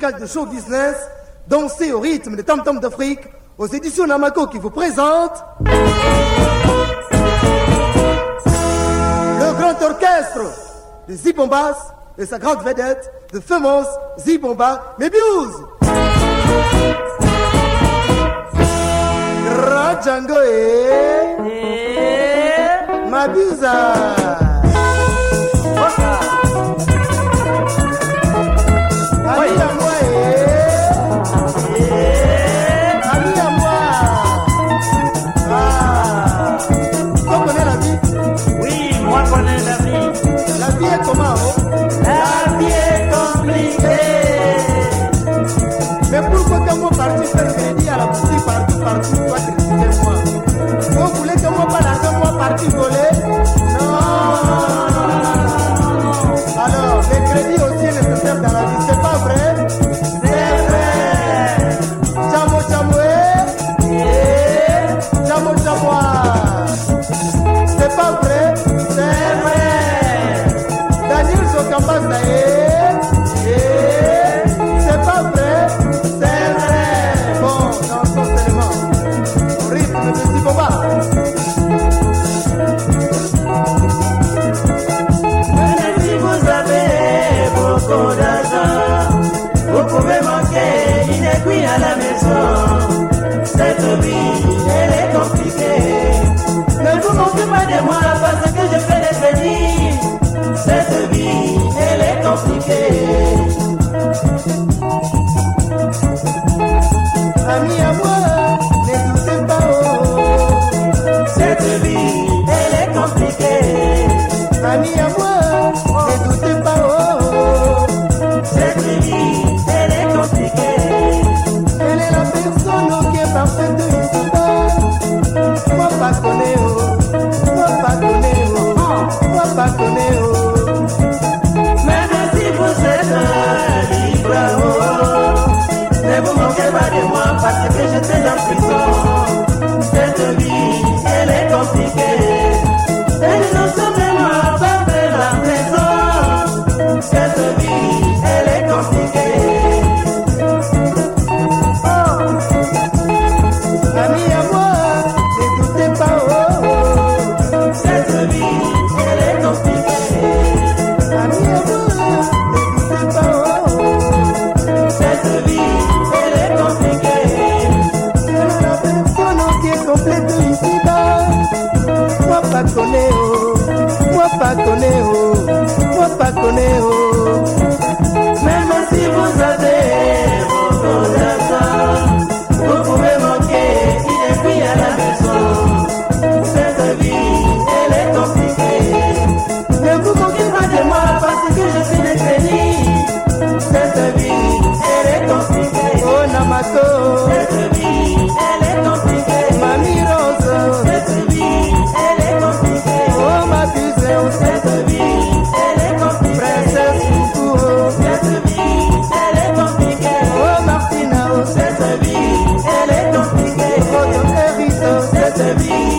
de show business, danser au rythme des tam-tams d'Afrique, aux éditions Namako qui vous présente le grand orchestre de Zibombas et sa grande vedette, de Femence Zibomba Mebius. Rajango et cette vie, elle est compliquée. Ami à moi, ne doutez pas, oh. Cette vie, elle est compliquée. Elle est la personne qui est parfaite de l'histoire. Moi, pardonnez, oh. Moi, pardonnez, oh. Moi, pardonnez, oh. parce que j'étais en prison. pas tonner, moi pas. baby.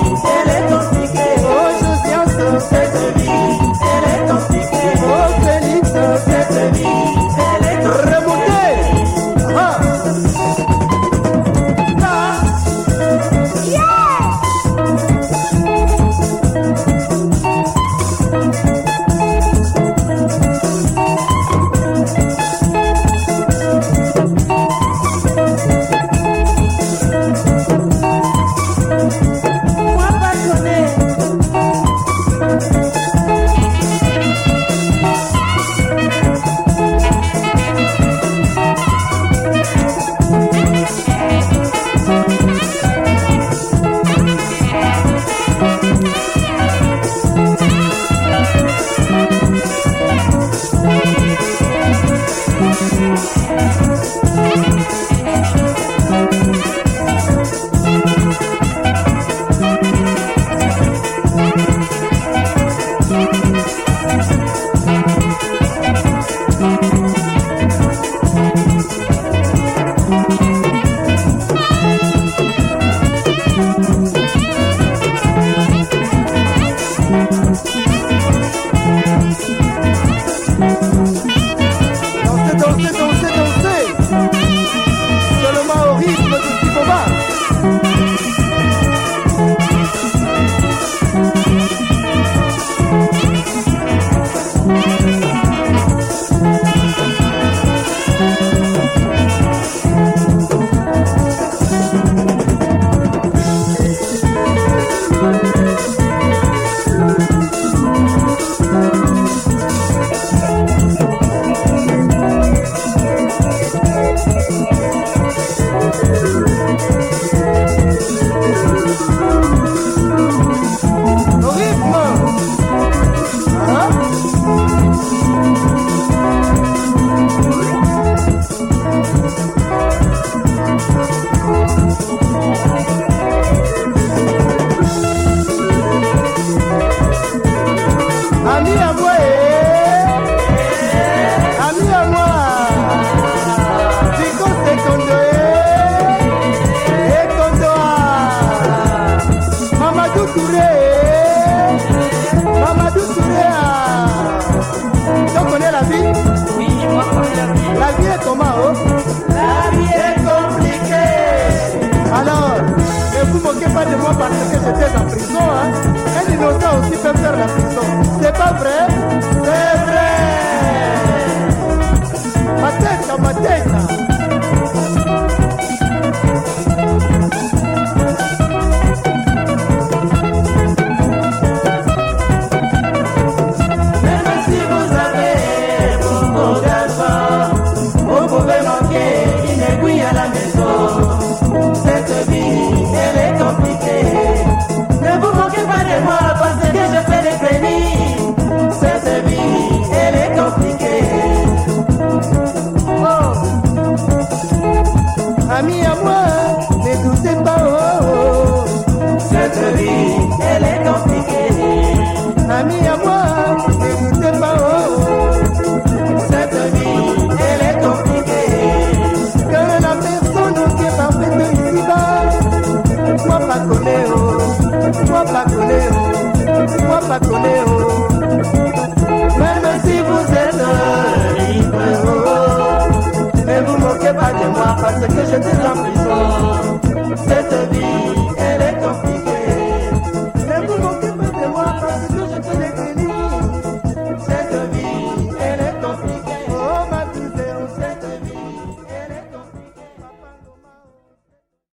La vie. La vie est comment oh La vie est compliquée. Alors, ne vous moquez pas de moi parce que j'étais en prison. Hein? Un innocent aussi peut faire la prison. C'est pas vrai C'est pas oh Moi pas oh Moi pas oh